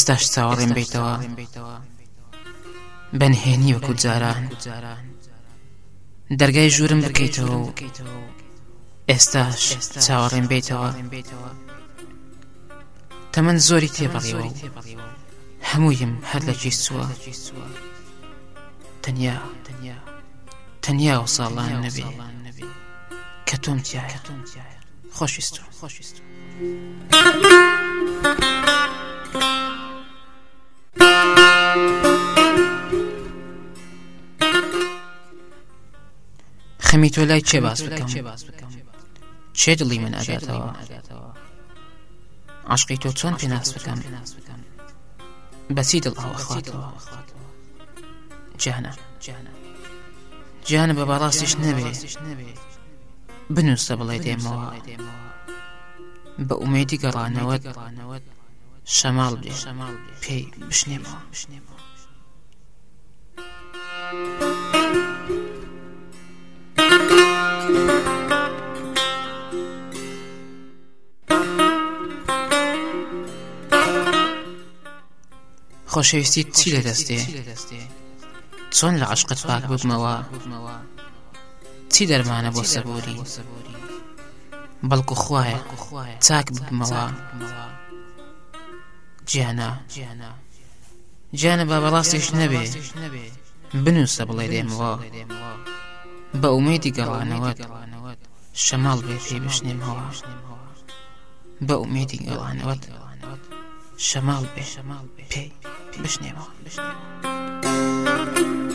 ئێستاش چاوەڕێم بیتەوە بەنهێنی وەکو جاران دەرگای ژوورم بکەیتەوە و ئێستاش چاوەڕێم بیتەوە تەمەند زۆری تێبڕیەوە هەموویم هەر لە چیست چووە تەنیا تەنیا و ساڵان نەبێ کە تۆم تایە خۆشیست و خۆشیست. Thank you. خەمی تۆ لای چێ باس بکەم چێ دڵی من ئەگاتەوە عشقی تۆ چۆن پێ ناس بکەم بەسی دڵەوە خواتەوە جانە جانە بە باڵاستیش نەبێ بنووسە بڵێ دێمەوە بە ئومێدی گەڕانەوەت ڕانەوەت شەماڵ بێ پێی بشنێمەوە بشنێمەوە خۆشەویستی چی لە دەستێ چۆن لە عشقت پاک ببمەوە چی دەرمانە بۆ سەبووری بەڵکو خوایە چاک ببمەوە گیانە گیانە با بەڵاستیش نەبێ بنووسە بڵێ دێمەوە بە ئومێدی گەڵانەوەت شەماڵ بێ پێ بشنێمەوە بە ئومێدی گەڵانەوەت شەماڵ بێ شەماڵ بێ پێی Bis Bis nächste Woche. nächste Woche.